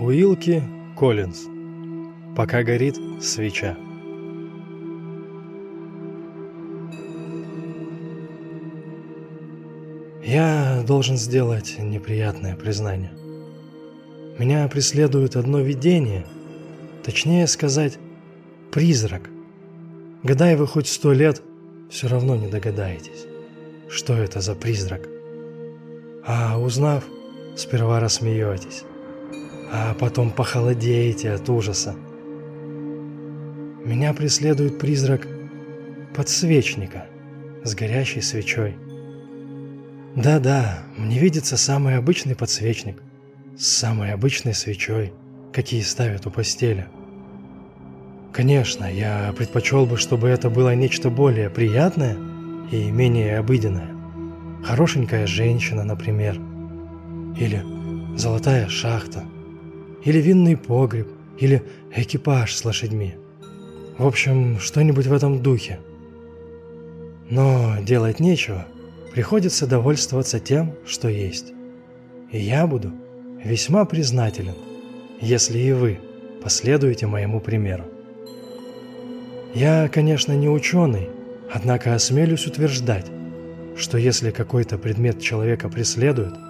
Уилки Коллинз. Пока горит свеча. Я должен сделать неприятное признание. Меня преследует одно видение, точнее сказать, призрак. Гадай вы хоть сто лет, все равно не догадаетесь, что это за призрак. А узнав, сперва рассмеетесь а потом похолодеете от ужаса. Меня преследует призрак подсвечника с горящей свечой. Да-да, мне видится самый обычный подсвечник с самой обычной свечой, какие ставят у постели. Конечно, я предпочел бы, чтобы это было нечто более приятное и менее обыденное. Хорошенькая женщина, например. Или золотая шахта – или винный погреб, или экипаж с лошадьми. В общем, что-нибудь в этом духе. Но делать нечего, приходится довольствоваться тем, что есть. И я буду весьма признателен, если и вы последуете моему примеру. Я, конечно, не ученый, однако осмелюсь утверждать, что если какой-то предмет человека преследует –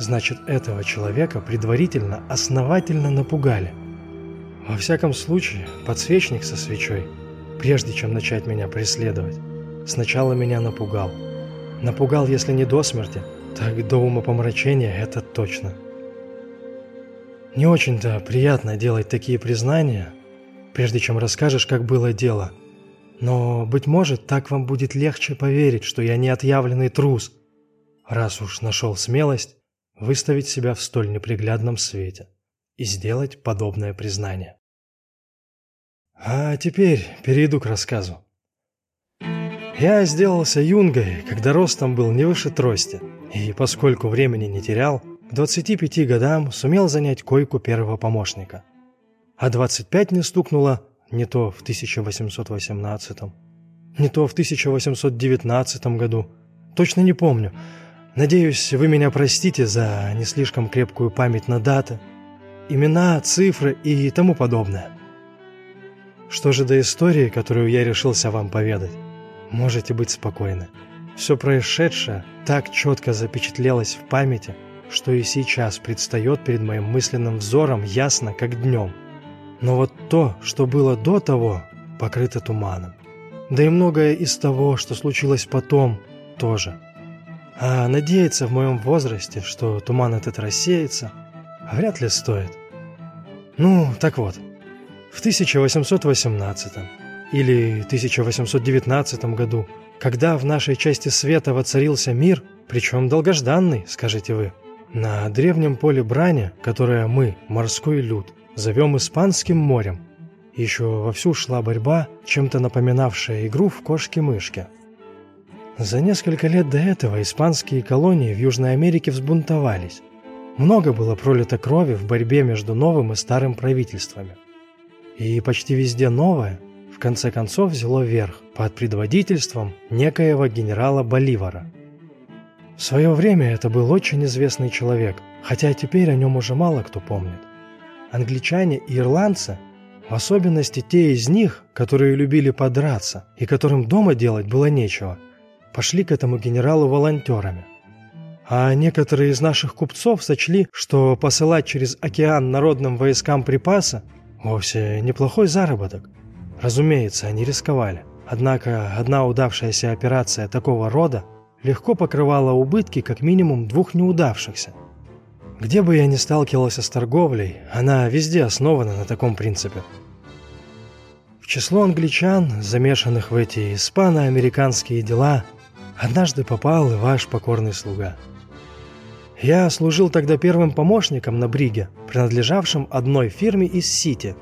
значит этого человека предварительно основательно напугали. Во всяком случае, подсвечник со свечой, прежде чем начать меня преследовать, сначала меня напугал. Напугал, если не до смерти, так до умопомрачения это точно. Не очень-то приятно делать такие признания, прежде чем расскажешь, как было дело. Но, быть может, так вам будет легче поверить, что я не отъявленный трус, раз уж нашел смелость выставить себя в столь неприглядном свете и сделать подобное признание. А теперь перейду к рассказу. Я сделался юнгой, когда ростом был не выше трости, и поскольку времени не терял, к 25 годам сумел занять койку первого помощника. А 25 не стукнуло не то в 1818, не то в 1819 году, точно не помню, Надеюсь, вы меня простите за не слишком крепкую память на даты, имена, цифры и тому подобное. Что же до истории, которую я решился вам поведать, можете быть спокойны. Все происшедшее так четко запечатлелось в памяти, что и сейчас предстает перед моим мысленным взором ясно, как днем. Но вот то, что было до того, покрыто туманом. Да и многое из того, что случилось потом, тоже – а надеяться в моем возрасте, что туман этот рассеется, вряд ли стоит. Ну, так вот, в 1818 или 1819 году, когда в нашей части света воцарился мир, причем долгожданный, скажете вы, на древнем поле брани, которое мы, морской люд, зовем Испанским морем, еще вовсю шла борьба, чем-то напоминавшая игру в кошки-мышки – за несколько лет до этого испанские колонии в Южной Америке взбунтовались. Много было пролито крови в борьбе между новым и старым правительствами. И почти везде новое, в конце концов, взяло верх под предводительством некоего генерала Боливара. В свое время это был очень известный человек, хотя теперь о нем уже мало кто помнит. Англичане и ирландцы, в особенности те из них, которые любили подраться и которым дома делать было нечего – пошли к этому генералу волонтерами. А некоторые из наших купцов сочли, что посылать через океан народным войскам припасы вовсе неплохой заработок. Разумеется, они рисковали. Однако одна удавшаяся операция такого рода легко покрывала убытки как минимум двух неудавшихся. Где бы я ни сталкивался с торговлей, она везде основана на таком принципе. В число англичан, замешанных в эти испано-американские дела, однажды попал и ваш покорный слуга. Я служил тогда первым помощником на бриге, принадлежавшем одной фирме из Сити,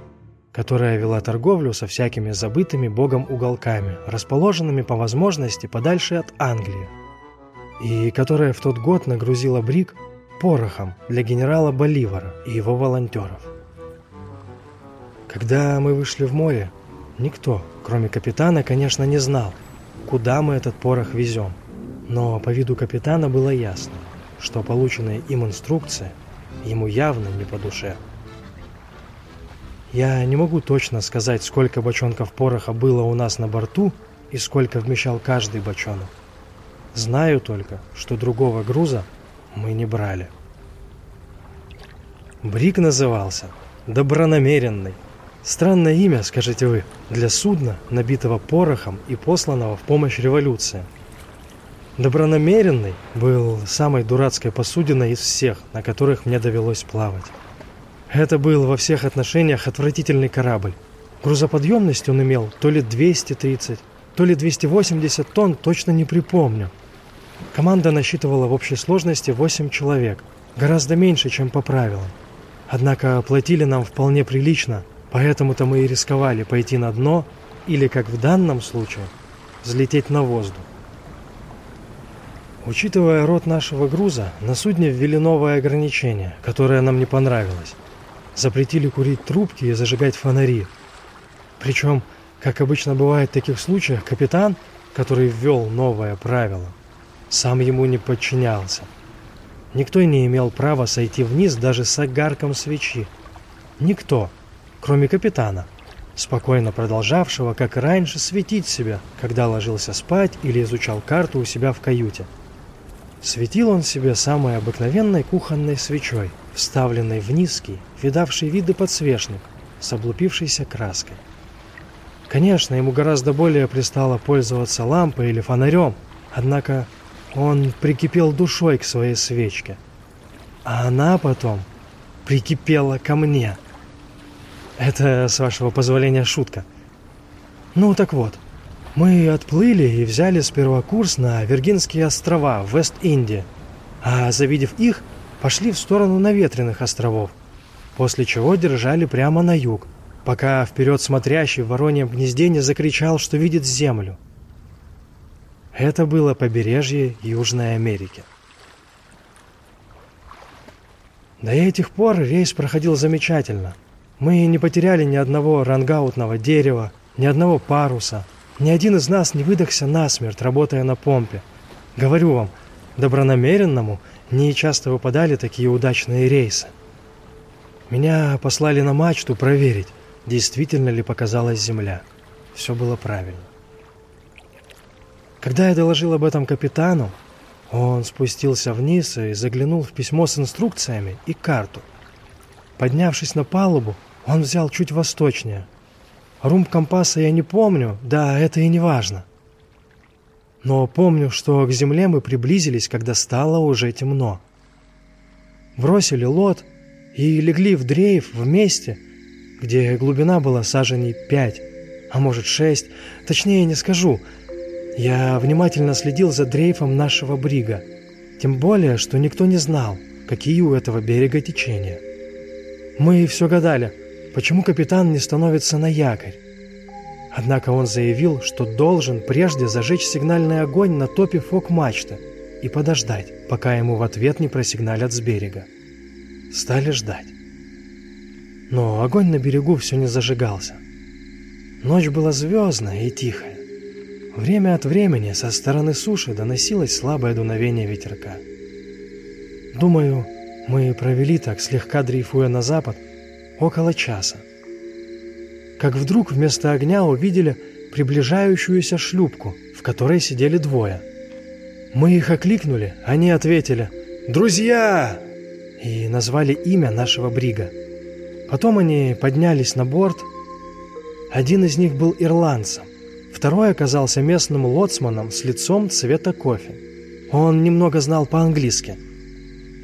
которая вела торговлю со всякими забытыми богом уголками, расположенными по возможности подальше от Англии, и которая в тот год нагрузила бриг порохом для генерала Боливара и его волонтеров. Когда мы вышли в море, никто, кроме капитана, конечно, не знал – куда мы этот порох везем. Но по виду капитана было ясно, что полученная им инструкция ему явно не по душе. Я не могу точно сказать, сколько бочонков пороха было у нас на борту и сколько вмещал каждый бочонок. Знаю только, что другого груза мы не брали. Брик назывался «Добронамеренный». Странное имя, скажете вы, для судна, набитого порохом и посланного в помощь революции. Добронамеренный был самой дурацкой посудиной из всех, на которых мне довелось плавать. Это был во всех отношениях отвратительный корабль. Грузоподъемность он имел то ли 230, то ли 280 тонн, точно не припомню. Команда насчитывала в общей сложности 8 человек, гораздо меньше, чем по правилам. Однако платили нам вполне прилично, поэтому-то мы и рисковали пойти на дно или, как в данном случае, взлететь на воздух. Учитывая род нашего груза, на судне ввели новое ограничение, которое нам не понравилось запретили курить трубки и зажигать фонари. Причем, как обычно бывает в таких случаях, капитан, который ввел новое правило, сам ему не подчинялся. Никто не имел права сойти вниз даже с огарком свечи. Никто, кроме капитана, спокойно продолжавшего, как раньше, светить себя, когда ложился спать или изучал карту у себя в каюте. Светил он себе самой обыкновенной кухонной свечой, вставленной в низкий, видавший виды подсвечник с облупившейся краской. Конечно, ему гораздо более пристало пользоваться лампой или фонарем, однако он прикипел душой к своей свечке. А она потом прикипела ко мне. Это, с вашего позволения, шутка. Ну так вот, мы отплыли и взяли сперва курс на Виргинские острова в Вест-Индии, а завидев их, пошли в сторону наветренных островов, после чего держали прямо на юг, пока вперед смотрящий в вороньем гнезде не закричал, что видит землю. Это было побережье Южной Америки. До этих пор рейс проходил замечательно. Мы не потеряли ни одного рангаутного дерева, ни одного паруса – ни один из нас не выдохся насмерть, работая на помпе. Говорю вам, добронамеренному не часто выпадали такие удачные рейсы. Меня послали на мачту проверить, действительно ли показалась земля. Все было правильно. Когда я доложил об этом капитану, он спустился вниз и заглянул в письмо с инструкциями и карту. Поднявшись на палубу, он взял чуть восточнее – Румб компаса я не помню, да, это и не важно. Но помню, что к земле мы приблизились, когда стало уже темно. Бросили лот и легли в дрейф вместе, где глубина была саженей пять, а может шесть, точнее не скажу. Я внимательно следил за дрейфом нашего брига, тем более, что никто не знал, какие у этого берега течения. Мы все гадали – почему капитан не становится на якорь. Однако он заявил, что должен прежде зажечь сигнальный огонь на топе фок-мачты и подождать, пока ему в ответ не просигналят с берега. Стали ждать. Но огонь на берегу все не зажигался. Ночь была звездная и тихая. Время от времени со стороны суши доносилось слабое дуновение ветерка. Думаю, мы провели так, слегка дрейфуя на запад, около часа. Как вдруг вместо огня увидели приближающуюся шлюпку, в которой сидели двое. Мы их окликнули, они ответили «Друзья!» и назвали имя нашего брига. Потом они поднялись на борт. Один из них был ирландцем, второй оказался местным лоцманом с лицом цвета кофе. Он немного знал по-английски.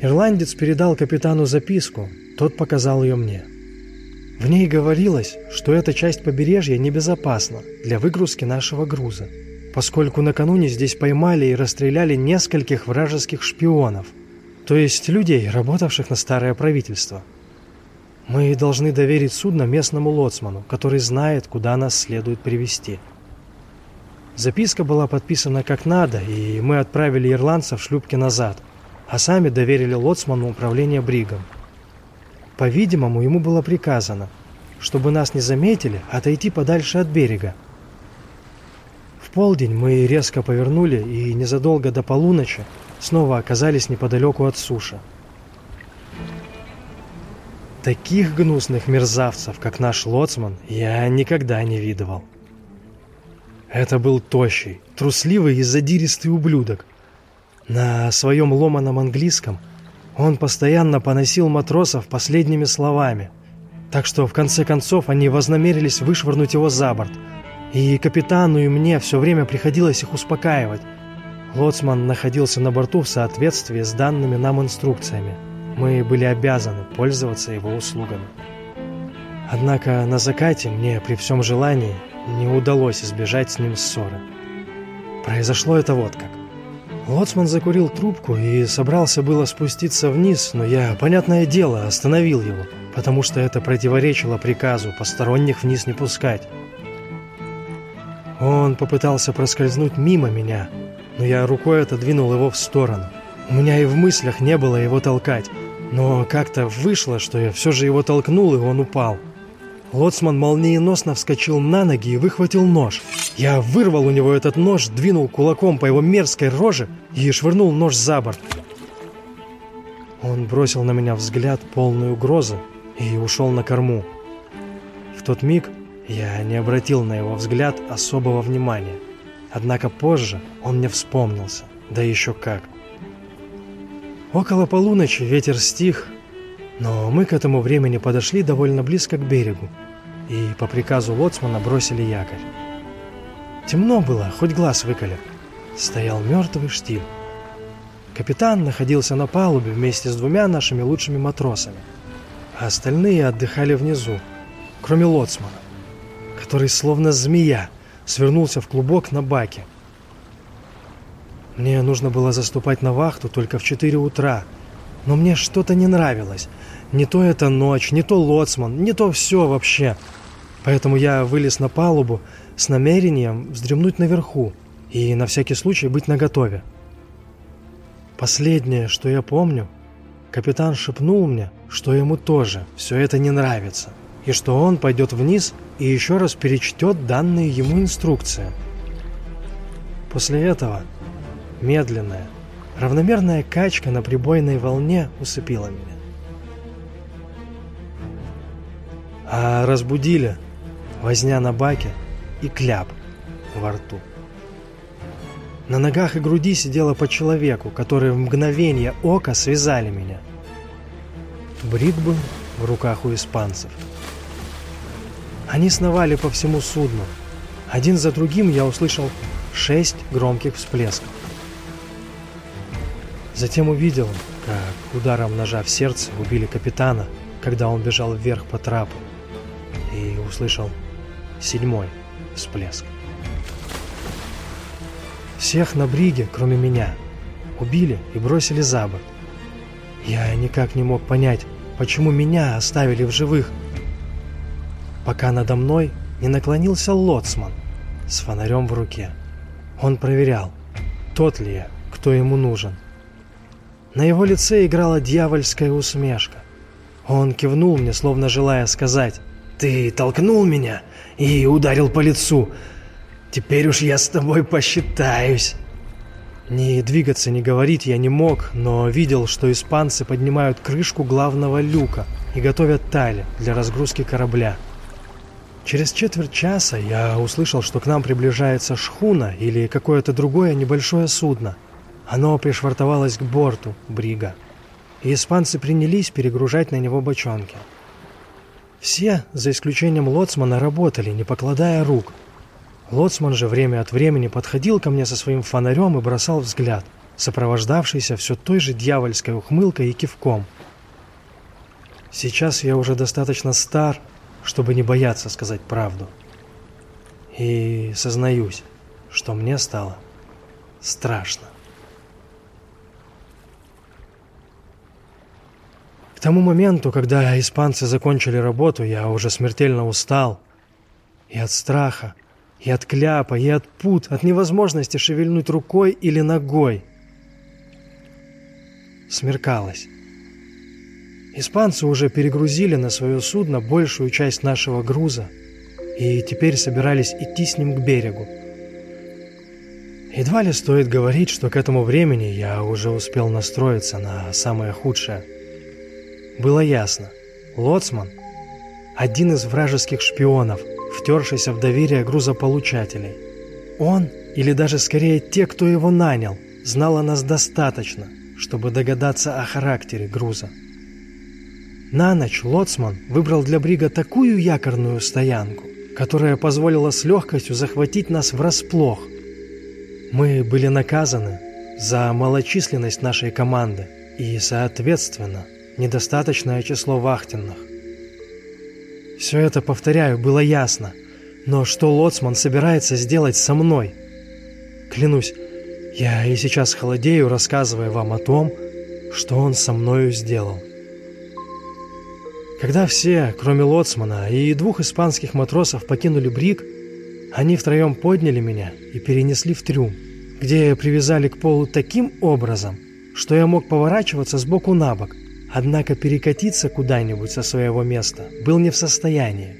Ирландец передал капитану записку, тот показал ее мне. В ней говорилось, что эта часть побережья небезопасна для выгрузки нашего груза, поскольку накануне здесь поймали и расстреляли нескольких вражеских шпионов, то есть людей, работавших на старое правительство. Мы должны доверить судно местному лоцману, который знает, куда нас следует привести. Записка была подписана как надо, и мы отправили ирландцев в шлюпке назад, а сами доверили лоцману управление бригом. По-видимому, ему было приказано, чтобы нас не заметили, отойти подальше от берега. В полдень мы резко повернули и незадолго до полуночи снова оказались неподалеку от суши. таких гнусных мерзавцев, как наш лоцман, я никогда не видывал. Это был тощий, трусливый и задиристый ублюдок. На своем ломаном английском он постоянно поносил матросов последними словами, так что в конце концов они вознамерились вышвырнуть его за борт, и капитану и мне все время приходилось их успокаивать. Лоцман находился на борту в соответствии с данными нам инструкциями. Мы были обязаны пользоваться его услугами. Однако на закате мне при всем желании не удалось избежать с ним ссоры. Произошло это вот как. Лоцман закурил трубку и собрался было спуститься вниз, но я, понятное дело, остановил его, потому что это противоречило приказу посторонних вниз не пускать. Он попытался проскользнуть мимо меня, но я рукой отодвинул его в сторону. У меня и в мыслях не было его толкать, но как-то вышло, что я все же его толкнул, и он упал. Лоцман молниеносно вскочил на ноги и выхватил нож. Я вырвал у него этот нож, двинул кулаком по его мерзкой роже и швырнул нож за борт. Он бросил на меня взгляд, полный угрозы, и ушел на корму. В тот миг я не обратил на его взгляд особого внимания. Однако позже он мне вспомнился, да еще как. Около полуночи ветер стих, но мы к этому времени подошли довольно близко к берегу и по приказу лоцмана бросили якорь. Темно было, хоть глаз выколи. Стоял мертвый штиль. Капитан находился на палубе вместе с двумя нашими лучшими матросами, а остальные отдыхали внизу, кроме лоцмана, который словно змея свернулся в клубок на баке. Мне нужно было заступать на вахту только в 4 утра, но мне что-то не нравилось. Не то это ночь, не то лоцман, не то все вообще. Поэтому я вылез на палубу с намерением вздремнуть наверху и на всякий случай быть наготове. Последнее, что я помню, капитан шепнул мне, что ему тоже все это не нравится, и что он пойдет вниз и еще раз перечтет данные ему инструкции. После этого медленная, равномерная качка на прибойной волне усыпила меня. А разбудили возня на баке и кляп во рту. На ногах и груди сидело по человеку, которые в мгновение ока связали меня. Брик был в руках у испанцев. Они сновали по всему судну. Один за другим я услышал шесть громких всплесков. Затем увидел, как ударом ножа в сердце убили капитана, когда он бежал вверх по трапу, и услышал седьмой всплеск. Всех на бриге, кроме меня, убили и бросили за борт. Я никак не мог понять, почему меня оставили в живых, пока надо мной не наклонился лоцман с фонарем в руке. Он проверял, тот ли я, кто ему нужен. На его лице играла дьявольская усмешка. Он кивнул мне, словно желая сказать «Ты толкнул меня и ударил по лицу. Теперь уж я с тобой посчитаюсь». Ни двигаться, ни говорить я не мог, но видел, что испанцы поднимают крышку главного люка и готовят тали для разгрузки корабля. Через четверть часа я услышал, что к нам приближается шхуна или какое-то другое небольшое судно. Оно пришвартовалось к борту брига, и испанцы принялись перегружать на него бочонки. Все, за исключением лоцмана, работали, не покладая рук. Лоцман же время от времени подходил ко мне со своим фонарем и бросал взгляд, сопровождавшийся все той же дьявольской ухмылкой и кивком. Сейчас я уже достаточно стар, чтобы не бояться сказать правду. И сознаюсь, что мне стало страшно. Тому моменту, когда испанцы закончили работу, я уже смертельно устал. И от страха, и от кляпа, и от пут, от невозможности шевельнуть рукой или ногой. Смеркалось. Испанцы уже перегрузили на свое судно большую часть нашего груза и теперь собирались идти с ним к берегу. Едва ли стоит говорить, что к этому времени я уже успел настроиться на самое худшее – было ясно. Лоцман – один из вражеских шпионов, втершийся в доверие грузополучателей. Он, или даже скорее те, кто его нанял, знал о нас достаточно, чтобы догадаться о характере груза. На ночь Лоцман выбрал для Брига такую якорную стоянку, которая позволила с легкостью захватить нас врасплох. Мы были наказаны за малочисленность нашей команды и, соответственно, недостаточное число вахтенных. Все это, повторяю, было ясно, но что Лоцман собирается сделать со мной? Клянусь, я и сейчас холодею, рассказывая вам о том, что он со мною сделал. Когда все, кроме лоцмана и двух испанских матросов, покинули брик, они втроем подняли меня и перенесли в трюм, где привязали к полу таким образом, что я мог поворачиваться сбоку на бок, однако перекатиться куда-нибудь со своего места был не в состоянии.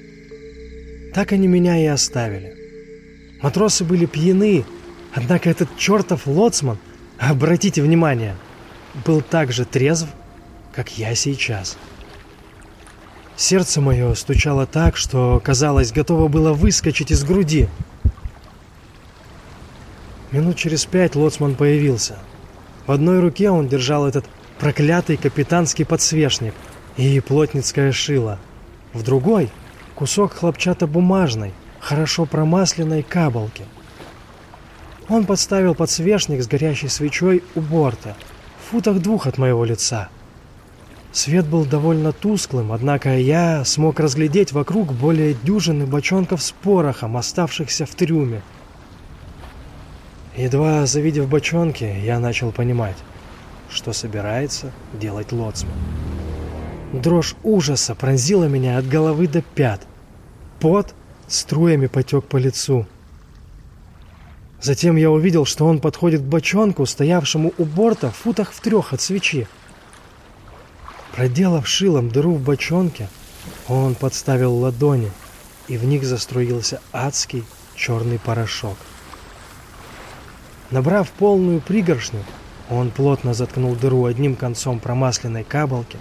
Так они меня и оставили. Матросы были пьяны, однако этот чертов лоцман, обратите внимание, был так же трезв, как я сейчас. Сердце мое стучало так, что, казалось, готово было выскочить из груди. Минут через пять лоцман появился. В одной руке он держал этот проклятый капитанский подсвечник и плотницкое шило. В другой — кусок хлопчатобумажной, хорошо промасленной кабалки. Он подставил подсвечник с горящей свечой у борта, в футах двух от моего лица — Свет был довольно тусклым, однако я смог разглядеть вокруг более дюжины бочонков с порохом, оставшихся в трюме. Едва завидев бочонки, я начал понимать, что собирается делать лоцман. Дрожь ужаса пронзила меня от головы до пят. Пот струями потек по лицу. Затем я увидел, что он подходит к бочонку, стоявшему у борта в футах в трех от свечи. Проделав шилом дыру в бочонке, он подставил ладони, и в них заструился адский черный порошок. Набрав полную пригоршню, он плотно заткнул дыру одним концом промасленной кабалки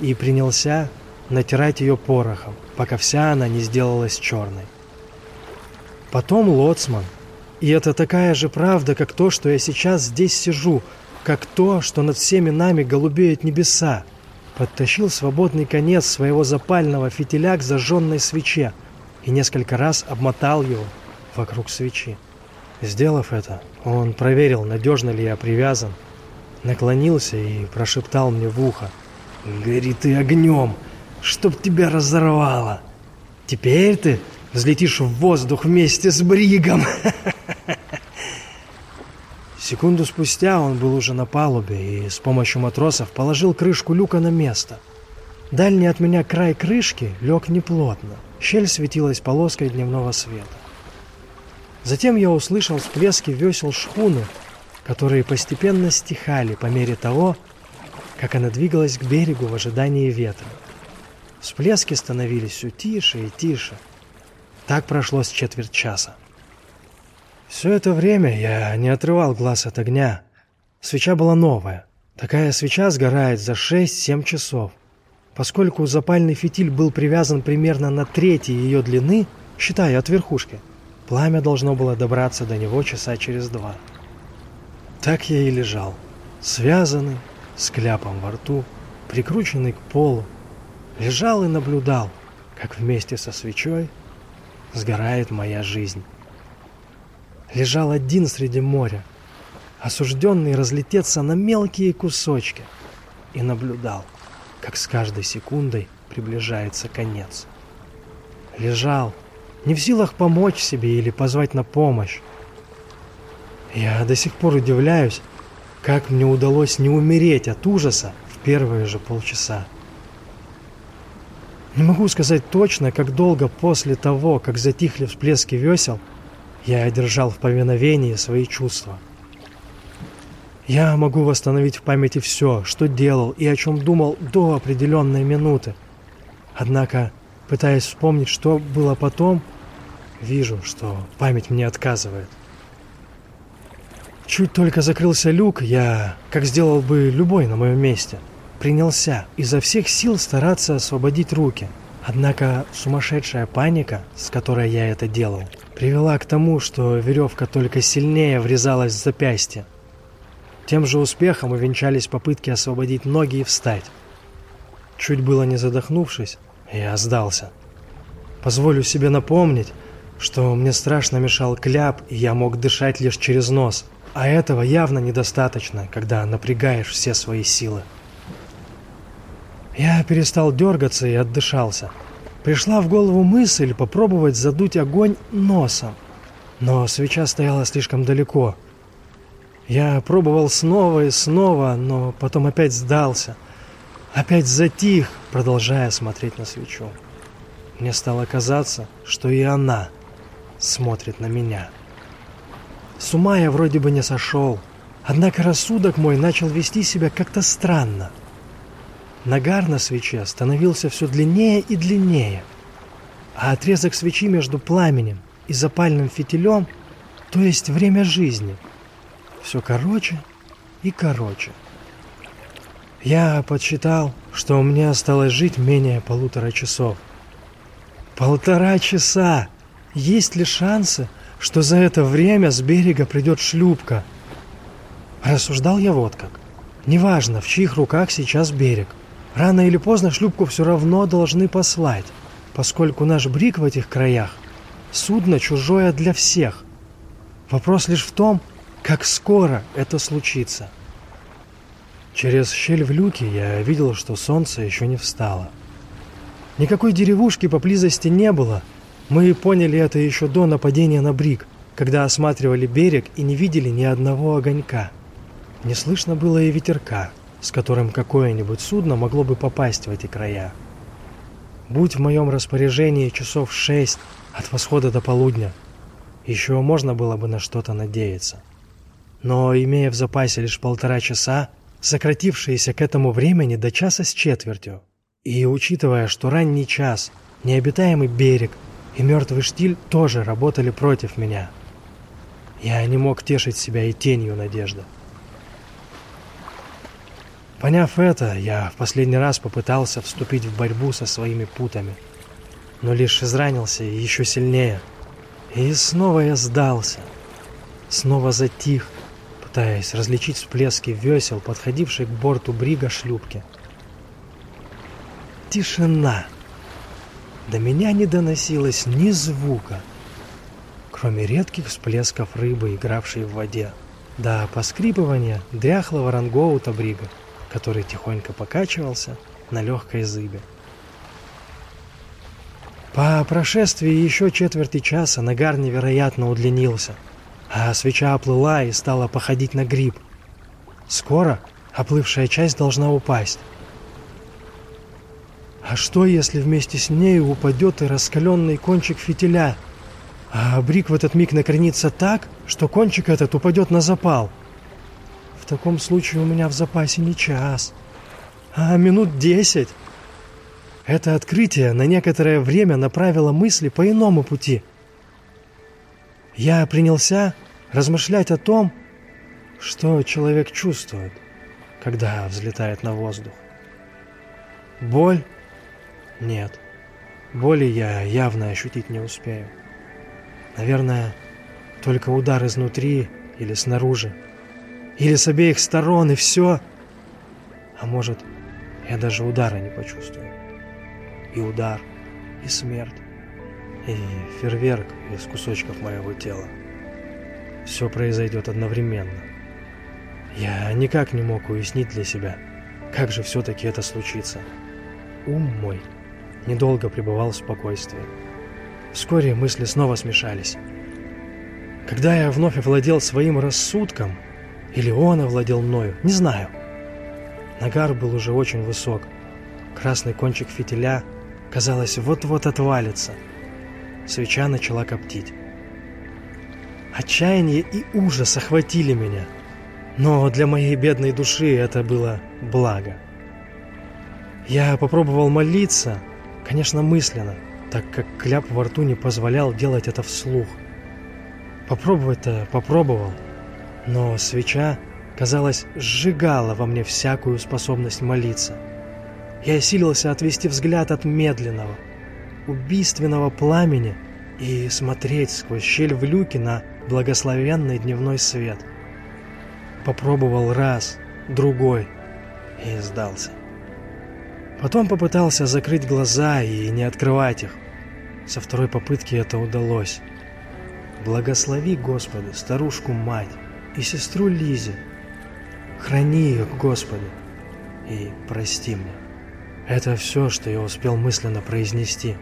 и принялся натирать ее порохом, пока вся она не сделалась черной. Потом лоцман, и это такая же правда, как то, что я сейчас здесь сижу, как то, что над всеми нами голубеют небеса, подтащил свободный конец своего запального фитиля к зажженной свече и несколько раз обмотал его вокруг свечи. Сделав это, он проверил, надежно ли я привязан, наклонился и прошептал мне в ухо. «Гори ты огнем, чтоб тебя разорвало! Теперь ты взлетишь в воздух вместе с Бригом!» Секунду спустя он был уже на палубе и с помощью матросов положил крышку люка на место. Дальний от меня край крышки лег неплотно. Щель светилась полоской дневного света. Затем я услышал всплески весел шхуны, которые постепенно стихали по мере того, как она двигалась к берегу в ожидании ветра. Всплески становились все тише и тише. Так прошло с четверть часа. Все это время я не отрывал глаз от огня. Свеча была новая. Такая свеча сгорает за 6-7 часов. Поскольку запальный фитиль был привязан примерно на трети ее длины, считая от верхушки, пламя должно было добраться до него часа через два. Так я и лежал, связанный, с кляпом во рту, прикрученный к полу. Лежал и наблюдал, как вместе со свечой сгорает моя жизнь лежал один среди моря, осужденный разлететься на мелкие кусочки, и наблюдал, как с каждой секундой приближается конец. Лежал, не в силах помочь себе или позвать на помощь. Я до сих пор удивляюсь, как мне удалось не умереть от ужаса в первые же полчаса. Не могу сказать точно, как долго после того, как затихли всплески весел, я одержал в повиновении свои чувства. Я могу восстановить в памяти все, что делал и о чем думал до определенной минуты. Однако, пытаясь вспомнить, что было потом, вижу, что память мне отказывает. Чуть только закрылся люк, я, как сделал бы любой на моем месте, принялся изо всех сил стараться освободить руки. Однако сумасшедшая паника, с которой я это делал, привела к тому, что веревка только сильнее врезалась в запястье. Тем же успехом увенчались попытки освободить ноги и встать. Чуть было не задохнувшись, я сдался. Позволю себе напомнить, что мне страшно мешал кляп, и я мог дышать лишь через нос. А этого явно недостаточно, когда напрягаешь все свои силы. Я перестал дергаться и отдышался. Пришла в голову мысль попробовать задуть огонь носом. Но свеча стояла слишком далеко. Я пробовал снова и снова, но потом опять сдался. Опять затих, продолжая смотреть на свечу. Мне стало казаться, что и она смотрит на меня. С ума я вроде бы не сошел, однако рассудок мой начал вести себя как-то странно. Нагар на свече становился все длиннее и длиннее, а отрезок свечи между пламенем и запальным фитилем, то есть время жизни, все короче и короче. Я подсчитал, что у меня осталось жить менее полутора часов. Полтора часа! Есть ли шансы, что за это время с берега придет шлюпка? Рассуждал я вот как. Неважно, в чьих руках сейчас берег. Рано или поздно шлюпку все равно должны послать, поскольку наш брик в этих краях – судно чужое для всех. Вопрос лишь в том, как скоро это случится. Через щель в люке я видел, что солнце еще не встало. Никакой деревушки поблизости не было. Мы поняли это еще до нападения на брик, когда осматривали берег и не видели ни одного огонька. Не слышно было и ветерка с которым какое-нибудь судно могло бы попасть в эти края. Будь в моем распоряжении часов шесть от восхода до полудня, еще можно было бы на что-то надеяться. Но, имея в запасе лишь полтора часа, сократившиеся к этому времени до часа с четвертью, и учитывая, что ранний час, необитаемый берег и мертвый штиль тоже работали против меня, я не мог тешить себя и тенью надежды. Поняв это, я в последний раз попытался вступить в борьбу со своими путами, но лишь изранился еще сильнее. И снова я сдался, снова затих, пытаясь различить всплески весел, подходившей к борту брига шлюпки. Тишина. До меня не доносилось ни звука, кроме редких всплесков рыбы, игравшей в воде, да поскрипывания дряхлого рангоута брига который тихонько покачивался на легкой зыбе. По прошествии еще четверти часа нагар невероятно удлинился, а свеча оплыла и стала походить на гриб. Скоро оплывшая часть должна упасть. А что, если вместе с ней упадет и раскаленный кончик фитиля, а брик в этот миг накренится так, что кончик этот упадет на запал? таком случае у меня в запасе не час, а минут десять. Это открытие на некоторое время направило мысли по иному пути. Я принялся размышлять о том, что человек чувствует, когда взлетает на воздух. Боль? Нет. Боли я явно ощутить не успею. Наверное, только удар изнутри или снаружи. Или с обеих сторон, и все. А может, я даже удара не почувствую. И удар, и смерть, и фейерверк из кусочков моего тела. Все произойдет одновременно. Я никак не мог уяснить для себя, как же все-таки это случится. Ум мой недолго пребывал в спокойствии. Вскоре мысли снова смешались. Когда я вновь овладел своим рассудком, или он овладел мною, не знаю. Нагар был уже очень высок. Красный кончик фитиля, казалось, вот-вот отвалится. Свеча начала коптить. Отчаяние и ужас охватили меня. Но для моей бедной души это было благо. Я попробовал молиться, конечно, мысленно, так как кляп во рту не позволял делать это вслух. Попробовать-то попробовал, но свеча, казалось, сжигало во мне всякую способность молиться. Я осилился отвести взгляд от медленного, убийственного пламени и смотреть сквозь щель в люке на благословенный дневной свет. Попробовал раз, другой и сдался. Потом попытался закрыть глаза и не открывать их. Со второй попытки это удалось. Благослови, Господи, старушку-мать и сестру Лизе. Храни их, Господи, и прости мне. Это все, что я успел мысленно произнести.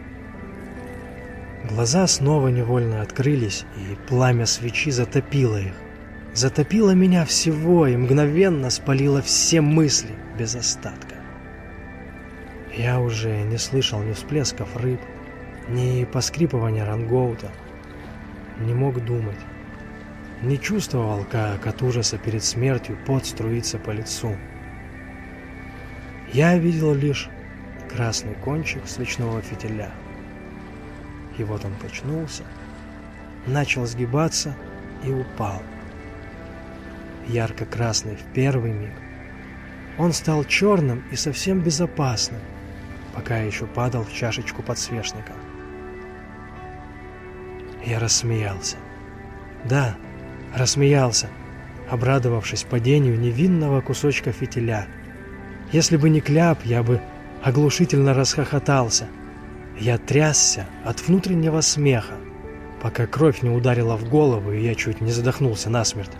Глаза снова невольно открылись, и пламя свечи затопило их. Затопило меня всего и мгновенно спалило все мысли без остатка. Я уже не слышал ни всплесков рыб, ни поскрипывания рангоута, не мог думать, не чувствовал, как от ужаса перед смертью пот струится по лицу. Я видел лишь красный кончик свечного фитиля. И вот он качнулся, начал сгибаться и упал. Ярко-красный в первый миг. Он стал черным и совсем безопасным, пока еще падал в чашечку подсвечника. Я рассмеялся. Да, рассмеялся, обрадовавшись падению невинного кусочка фитиля. Если бы не кляп, я бы оглушительно расхохотался. Я трясся от внутреннего смеха, пока кровь не ударила в голову, и я чуть не задохнулся насмерть.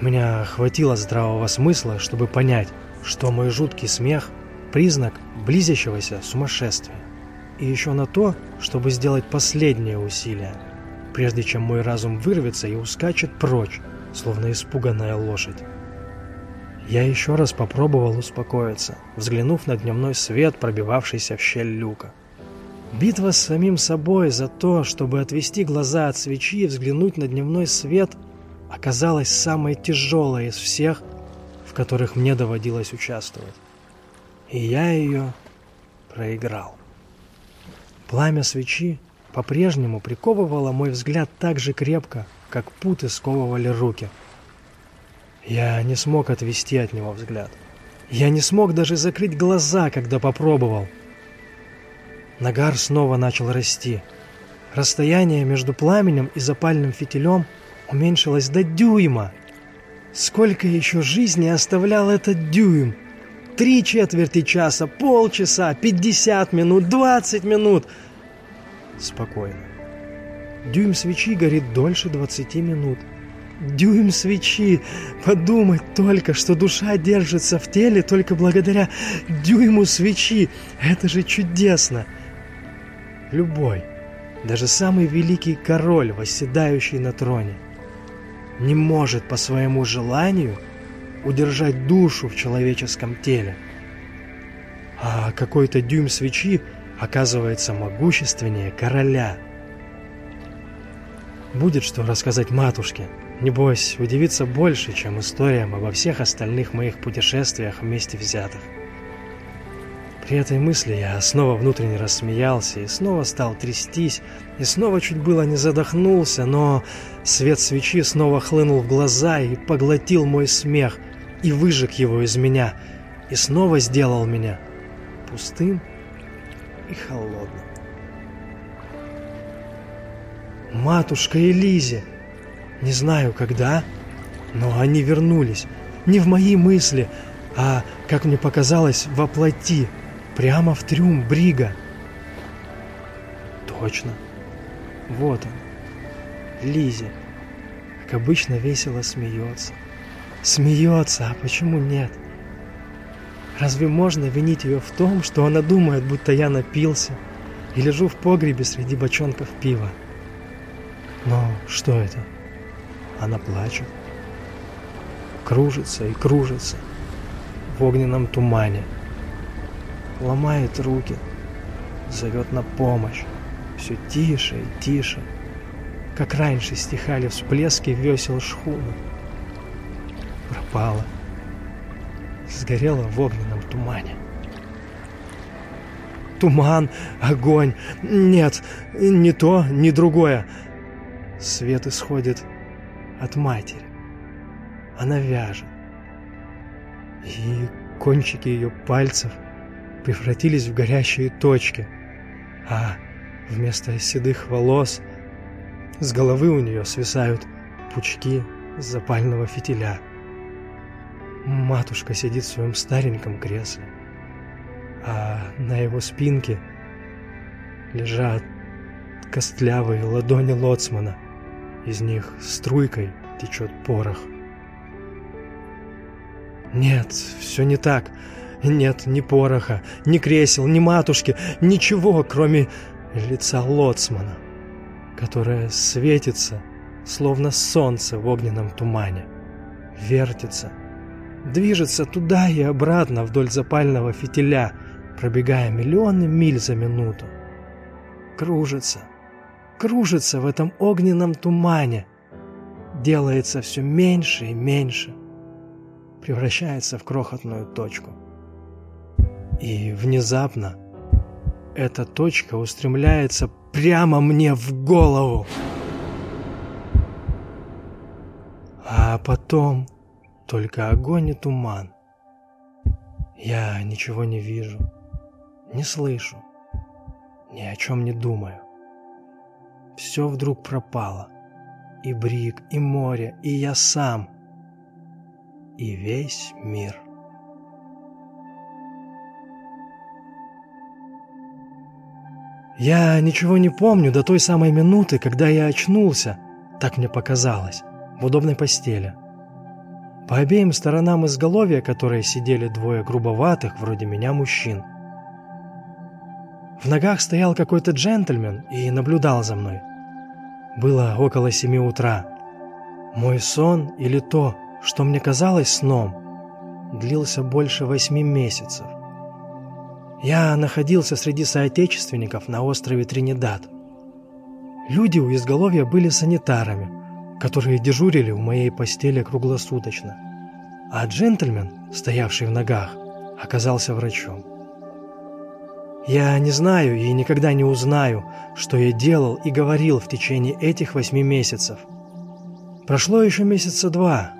Меня хватило здравого смысла, чтобы понять, что мой жуткий смех – признак близящегося сумасшествия. И еще на то, чтобы сделать последнее усилие, прежде чем мой разум вырвется и ускачет прочь, словно испуганная лошадь. Я еще раз попробовал успокоиться, взглянув на дневной свет, пробивавшийся в щель люка. Битва с самим собой за то, чтобы отвести глаза от свечи и взглянуть на дневной свет, оказалась самой тяжелой из всех, в которых мне доводилось участвовать. И я ее проиграл. Пламя свечи по-прежнему приковывало мой взгляд так же крепко, как путы сковывали руки – я не смог отвести от него взгляд. Я не смог даже закрыть глаза, когда попробовал. Нагар снова начал расти. Расстояние между пламенем и запальным фитилем уменьшилось до дюйма. Сколько еще жизни оставлял этот дюйм? Три четверти часа, полчаса, пятьдесят минут, двадцать минут. Спокойно. Дюйм свечи горит дольше двадцати минут. Дюйм свечи. Подумать только, что душа держится в теле только благодаря дюйму свечи. Это же чудесно. Любой, даже самый великий король, восседающий на троне, не может по своему желанию удержать душу в человеческом теле. А какой-то дюйм свечи оказывается могущественнее короля. Будет что рассказать матушке. Небось, удивиться больше, чем историям обо всех остальных моих путешествиях вместе взятых. При этой мысли я снова внутренне рассмеялся и снова стал трястись, и снова чуть было не задохнулся, но свет свечи снова хлынул в глаза и поглотил мой смех, и выжег его из меня, и снова сделал меня пустым и холодным. «Матушка Элизе!» Не знаю, когда, но они вернулись. Не в мои мысли, а, как мне показалось, во плоти, прямо в трюм Брига. Точно. Вот он. Лизи. Как обычно, весело смеется. Смеется, а почему нет? Разве можно винить ее в том, что она думает, будто я напился и лежу в погребе среди бочонков пива? Но что это? Она плачет. Кружится и кружится в огненном тумане. Ломает руки, зовет на помощь. Все тише и тише, как раньше стихали всплески весел шхуны. Пропала. Сгорела в огненном тумане. Туман, огонь. Нет, не то, не другое. Свет исходит от матери. Она вяжет, и кончики ее пальцев превратились в горящие точки, а вместо седых волос с головы у нее свисают пучки запального фитиля. Матушка сидит в своем стареньком кресле, а на его спинке лежат костлявые ладони лоцмана. Из них струйкой течет порох. Нет, все не так. Нет ни пороха, ни кресел, ни матушки, ничего, кроме лица лоцмана, которое светится, словно солнце в огненном тумане, вертится, движется туда и обратно вдоль запального фитиля, пробегая миллионы миль за минуту. Кружится, кружится в этом огненном тумане, делается все меньше и меньше, превращается в крохотную точку. И внезапно эта точка устремляется прямо мне в голову. А потом только огонь и туман. Я ничего не вижу, не слышу, ни о чем не думаю. Все вдруг пропало. И Брик, и море, и я сам. И весь мир. Я ничего не помню до той самой минуты, когда я очнулся, так мне показалось, в удобной постели. По обеим сторонам изголовья, которые сидели двое грубоватых, вроде меня, мужчин. В ногах стоял какой-то джентльмен и наблюдал за мной. Было около семи утра. Мой сон или то, что мне казалось сном, длился больше восьми месяцев. Я находился среди соотечественников на острове Тринидад. Люди у изголовья были санитарами, которые дежурили у моей постели круглосуточно. А джентльмен, стоявший в ногах, оказался врачом. Я не знаю и никогда не узнаю, что я делал и говорил в течение этих восьми месяцев. Прошло еще месяца два,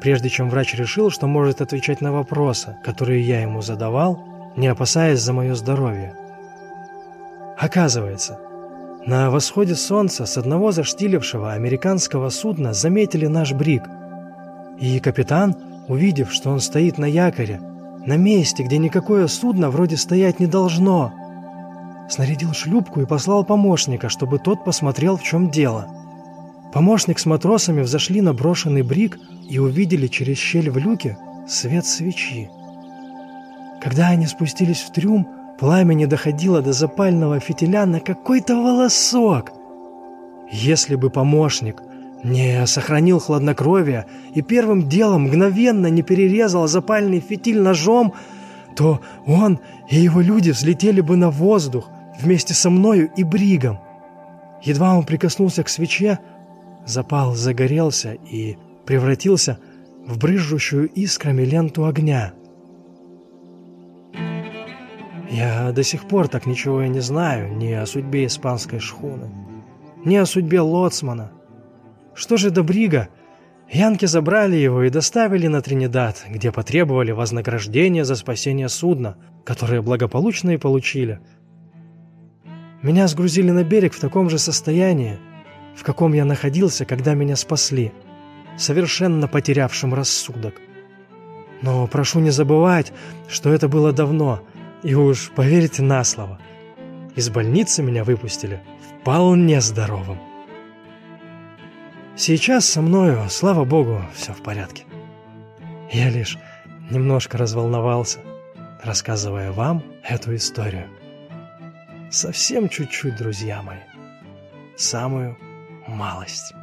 прежде чем врач решил, что может отвечать на вопросы, которые я ему задавал, не опасаясь за мое здоровье. Оказывается, на восходе солнца с одного заштилившего американского судна заметили наш брик. И капитан, увидев, что он стоит на якоре, на месте, где никакое судно вроде стоять не должно, снарядил шлюпку и послал помощника, чтобы тот посмотрел, в чем дело. Помощник с матросами взошли на брошенный брик и увидели через щель в люке свет свечи. Когда они спустились в трюм, пламя не доходило до запального фитиля на какой-то волосок. Если бы помощник не сохранил хладнокровие и первым делом мгновенно не перерезал запальный фитиль ножом, то он и его люди взлетели бы на воздух вместе со мною и Бригом. Едва он прикоснулся к свече, запал загорелся и превратился в брызжущую искрами ленту огня. Я до сих пор так ничего и не знаю ни о судьбе испанской шхуны, ни о судьбе лоцмана. Что же до Брига? Янки забрали его и доставили на Тринидад, где потребовали вознаграждения за спасение судна, которое благополучно и получили. Меня сгрузили на берег в таком же состоянии, в каком я находился, когда меня спасли, совершенно потерявшим рассудок. Но прошу не забывать, что это было давно – и уж поверьте на слово, из больницы меня выпустили вполне здоровым. Сейчас со мною, слава богу, все в порядке. Я лишь немножко разволновался, рассказывая вам эту историю. Совсем чуть-чуть, друзья мои. Самую малость.